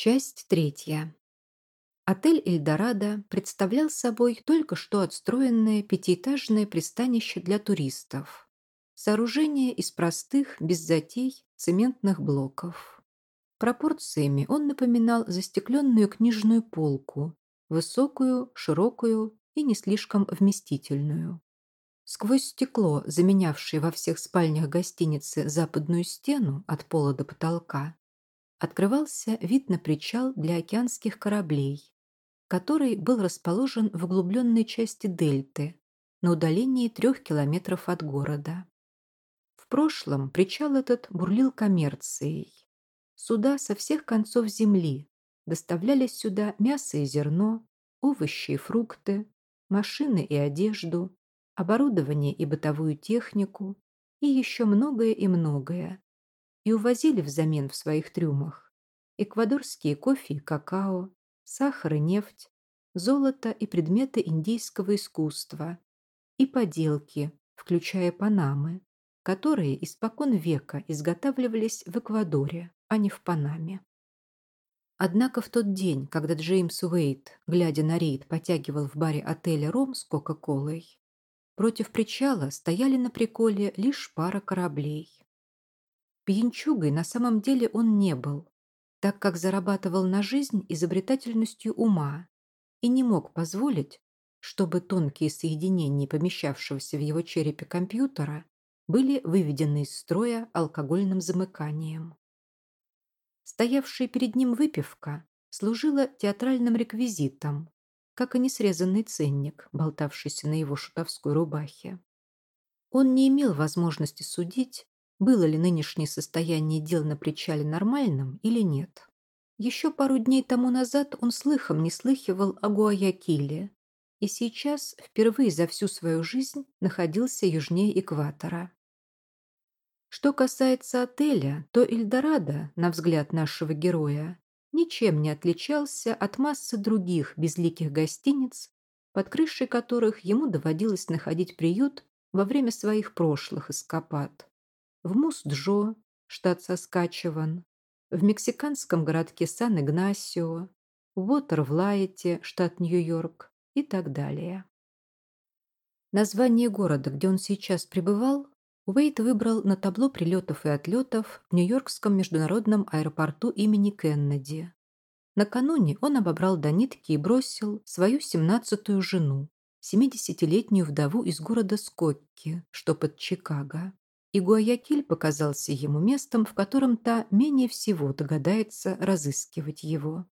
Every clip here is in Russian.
Часть третья. Отель «Эльдорадо» представлял собой только что отстроенное пятиэтажное пристанище для туристов. Сооружение из простых, без затей, цементных блоков. Пропорциями он напоминал застекленную книжную полку, высокую, широкую и не слишком вместительную. Сквозь стекло, заменявшее во всех спальнях гостиницы западную стену от пола до потолка, открывался вид на причал для океанских кораблей, который был расположен в углубленной части дельты, на удалении трех километров от города. В прошлом причал этот бурлил коммерцией. Суда со всех концов земли доставляли сюда мясо и зерно, овощи и фрукты, машины и одежду, оборудование и бытовую технику и еще многое и многое, и увозили взамен в своих трюмах эквадорские кофе и какао, сахар и нефть, золото и предметы индийского искусства и поделки, включая панамы, которые испокон века изготавливались в Эквадоре, а не в Панаме. Однако в тот день, когда Джеймс Уэйт, глядя на рейд, потягивал в баре отеля ром с Кока-Колой, против причала стояли на приколе лишь пара кораблей. Пьянчугой на самом деле он не был, так как зарабатывал на жизнь изобретательностью ума и не мог позволить, чтобы тонкие соединения помещавшегося в его черепе компьютера были выведены из строя алкогольным замыканием. Стоявшая перед ним выпивка служила театральным реквизитом, как и несрезанный ценник, болтавшийся на его шутовской рубахе. Он не имел возможности судить, было ли нынешнее состояние дел на причале нормальным или нет. Еще пару дней тому назад он слыхом не слыхивал о Гуаякиле и сейчас впервые за всю свою жизнь находился южнее экватора. Что касается отеля, то Эльдорадо, на взгляд нашего героя, ничем не отличался от массы других безликих гостиниц, под крышей которых ему доводилось находить приют во время своих прошлых эскапад в Мус-Джо, штат Соскачеван, в мексиканском городке Сан-Игнасио, в Уотер-в-Лайте, штат Нью-Йорк и так далее. Название города, где он сейчас пребывал, Уэйт выбрал на табло прилетов и отлетов в Нью-Йоркском международном аэропорту имени Кеннеди. Накануне он обобрал до нитки и бросил свою семнадцатую жену, 70-летнюю вдову из города Скокки, что под Чикаго и Гуаякиль показался ему местом, в котором та менее всего догадается разыскивать его.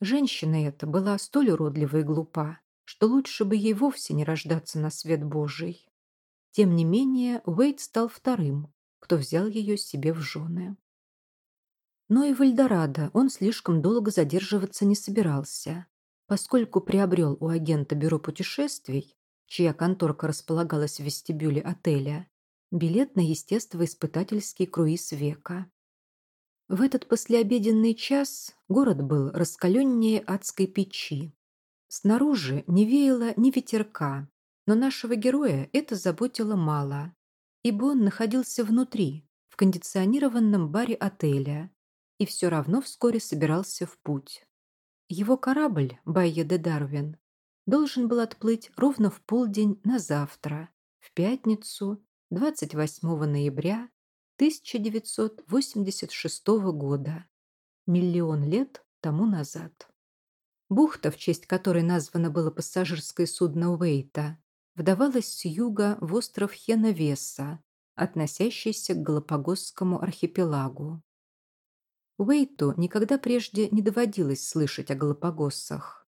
Женщина эта была столь уродлива и глупа, что лучше бы ей вовсе не рождаться на свет Божий. Тем не менее, Уэйд стал вторым, кто взял ее себе в жены. Но и в Эльдорадо он слишком долго задерживаться не собирался, поскольку приобрел у агента бюро путешествий, чья конторка располагалась в вестибюле отеля, билет на естествоиспытательский круиз века. В этот послеобеденный час город был раскаленнее адской печи. Снаружи не веяло ни ветерка, но нашего героя это заботило мало, ибо он находился внутри, в кондиционированном баре отеля, и все равно вскоре собирался в путь. Его корабль, Байя де Дарвин, должен был отплыть ровно в полдень на завтра, в пятницу, 28 ноября 1986 года, миллион лет тому назад. Бухта, в честь которой названо было пассажирское судно Уэйта, вдавалась с юга в остров Хенавеса, относящийся к Галапагосскому архипелагу. Уэйту никогда прежде не доводилось слышать о Галапагоссах.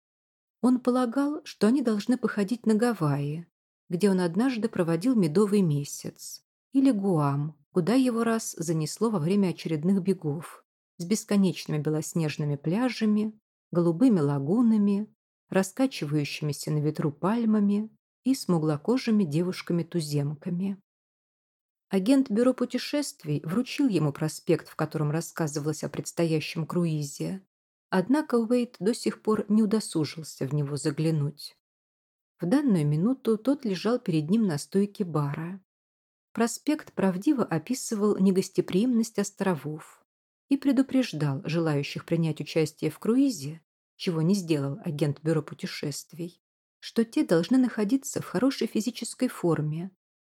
Он полагал, что они должны походить на Гавайи, где он однажды проводил медовый месяц, или Гуам, куда его раз занесло во время очередных бегов, с бесконечными белоснежными пляжами, голубыми лагунами, раскачивающимися на ветру пальмами и смуглокожими девушками-туземками. Агент бюро путешествий вручил ему проспект, в котором рассказывалось о предстоящем круизе, однако Уэйт до сих пор не удосужился в него заглянуть. В данную минуту тот лежал перед ним на стойке бара. Проспект правдиво описывал негостеприимность островов и предупреждал желающих принять участие в круизе, чего не сделал агент бюро путешествий, что те должны находиться в хорошей физической форме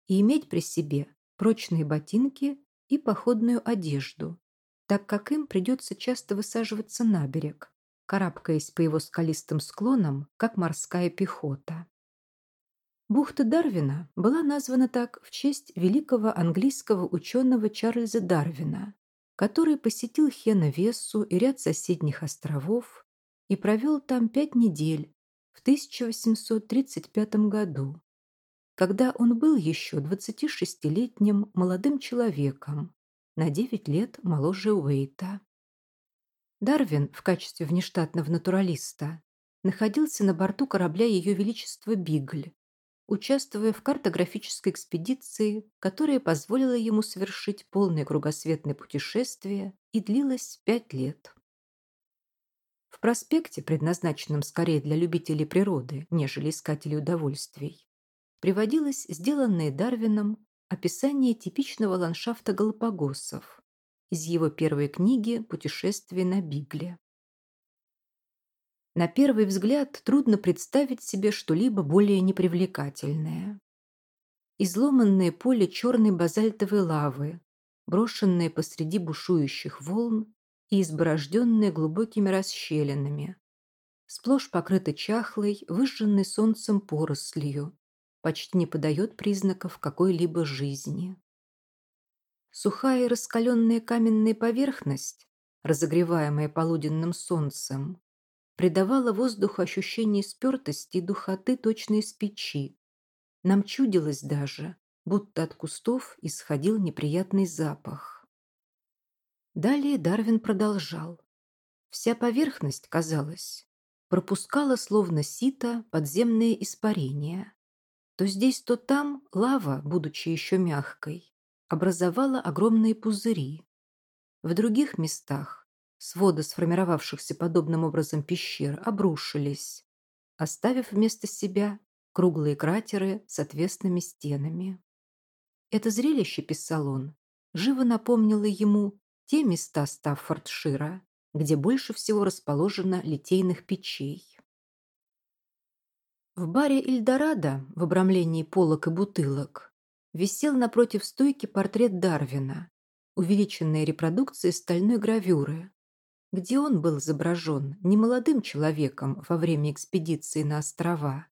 и иметь при себе прочные ботинки и походную одежду, так как им придется часто высаживаться на берег, карабкаясь по его скалистым склонам, как морская пехота. Бухта Дарвина была названа так в честь великого английского ученого Чарльза Дарвина, который посетил Хена-Вессу и ряд соседних островов и провел там пять недель в 1835 году, когда он был еще 26-летним молодым человеком, на 9 лет моложе Уэйта. Дарвин в качестве внештатного натуралиста находился на борту корабля Ее Величества Бигль, участвуя в картографической экспедиции, которая позволила ему совершить полное кругосветное путешествие и длилось пять лет. В проспекте, предназначенном скорее для любителей природы, нежели искателей удовольствий, приводилось сделанное Дарвином описание типичного ландшафта Галапагосов из его первой книги «Путешествие на Бигле». На первый взгляд трудно представить себе что-либо более непривлекательное. Изломанное поле черной базальтовой лавы, брошенное посреди бушующих волн и изборожденное глубокими расщелинами, сплошь покрыто чахлой, выжженной солнцем порослью, почти не подает признаков какой-либо жизни. Сухая и раскаленная каменная поверхность, разогреваемая полуденным солнцем, придавала воздуху ощущение спертости и духоты точно из печи. Нам чудилось даже, будто от кустов исходил неприятный запах. Далее Дарвин продолжал. Вся поверхность, казалось, пропускала словно сито подземные испарения. То здесь, то там лава, будучи еще мягкой, образовала огромные пузыри. В других местах Своды сформировавшихся подобным образом пещер обрушились, оставив вместо себя круглые кратеры с отвесными стенами. Это зрелище, писал он, живо напомнило ему те места Стаффордшира, где больше всего расположено литейных печей. В баре Эльдорадо в обрамлении полок и бутылок висел напротив стойки портрет Дарвина, увеличенная репродукция стальной гравюры, где он был изображен не молодым человеком во время экспедиции на острова,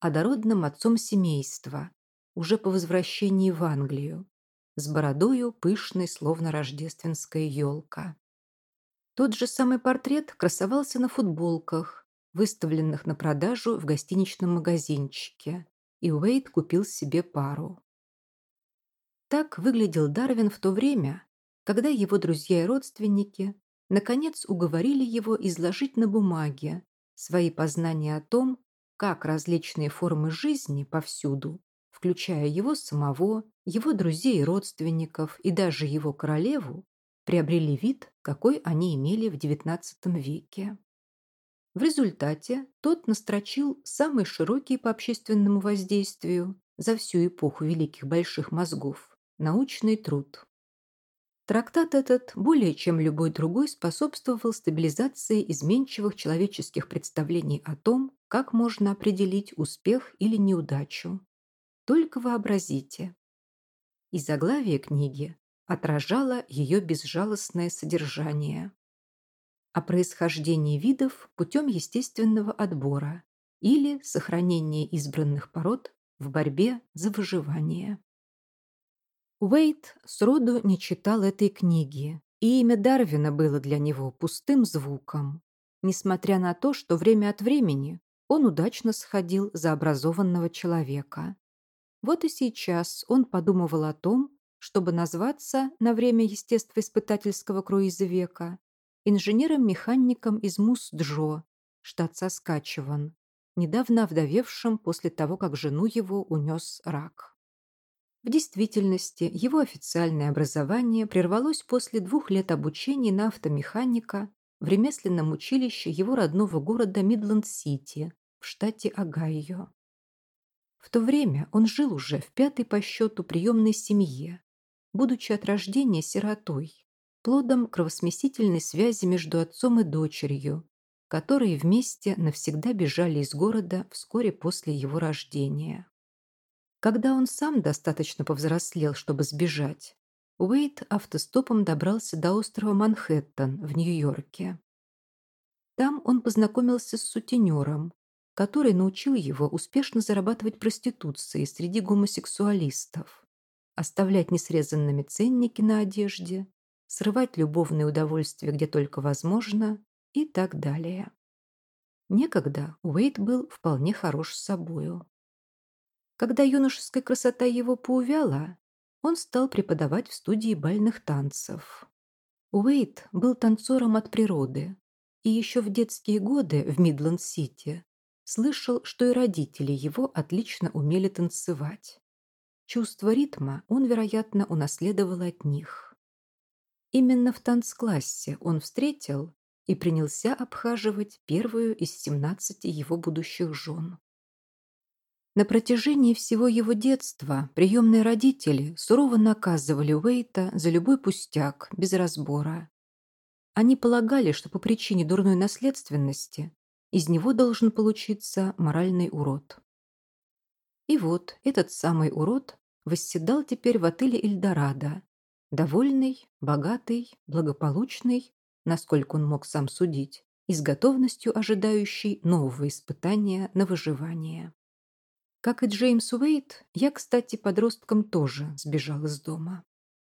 а дородным отцом семейства, уже по возвращении в Англию, с бородою пышной, словно рождественская елка. Тот же самый портрет красовался на футболках, выставленных на продажу в гостиничном магазинчике, и Уэйд купил себе пару. Так выглядел Дарвин в то время, когда его друзья и родственники наконец уговорили его изложить на бумаге свои познания о том, как различные формы жизни повсюду, включая его самого, его друзей и родственников и даже его королеву, приобрели вид, какой они имели в XIX веке. В результате тот настрочил самый широкий по общественному воздействию за всю эпоху великих больших мозгов научный труд Трактат этот, более чем любой другой, способствовал стабилизации изменчивых человеческих представлений о том, как можно определить успех или неудачу. Только вообразите. И заглавие книги отражало ее безжалостное содержание. О происхождении видов путем естественного отбора или сохранения избранных пород в борьбе за выживание. Уэйт сроду не читал этой книги, и имя Дарвина было для него пустым звуком, несмотря на то, что время от времени он удачно сходил за образованного человека. Вот и сейчас он подумывал о том, чтобы назваться на время естествоиспытательского круиза века инженером-механиком из Мус-Джо, штат Соскачеван, недавно овдовевшим после того, как жену его унес рак. В действительности, его официальное образование прервалось после двух лет обучения на автомеханика в ремесленном училище его родного города Мидленд-Сити в штате Огайо. В то время он жил уже в пятой по счету приемной семье, будучи от рождения сиротой, плодом кровосмесительной связи между отцом и дочерью, которые вместе навсегда бежали из города вскоре после его рождения. Когда он сам достаточно повзрослел, чтобы сбежать, Уэйт автостопом добрался до острова Манхэттен в Нью-Йорке. Там он познакомился с сутенером, который научил его успешно зарабатывать проституцией среди гомосексуалистов, оставлять несрезанными ценники на одежде, срывать любовные удовольствия где только возможно и так далее. Некогда Уэйт был вполне хорош с собою. Когда юношеская красота его поувяла, он стал преподавать в студии бальных танцев. Уэйт был танцором от природы, и еще в детские годы в Мидленд-Сити слышал, что и родители его отлично умели танцевать. Чувство ритма он, вероятно, унаследовал от них. Именно в танцклассе он встретил и принялся обхаживать первую из семнадцати его будущих жен. На протяжении всего его детства приемные родители сурово наказывали Уэйта за любой пустяк, без разбора. Они полагали, что по причине дурной наследственности из него должен получиться моральный урод. И вот этот самый урод восседал теперь в отеле «Эльдорадо», довольный, богатый, благополучный, насколько он мог сам судить, и с готовностью ожидающий нового испытания на выживание. Как и Джеймс Уэйт, я, кстати, подростком тоже сбежал из дома.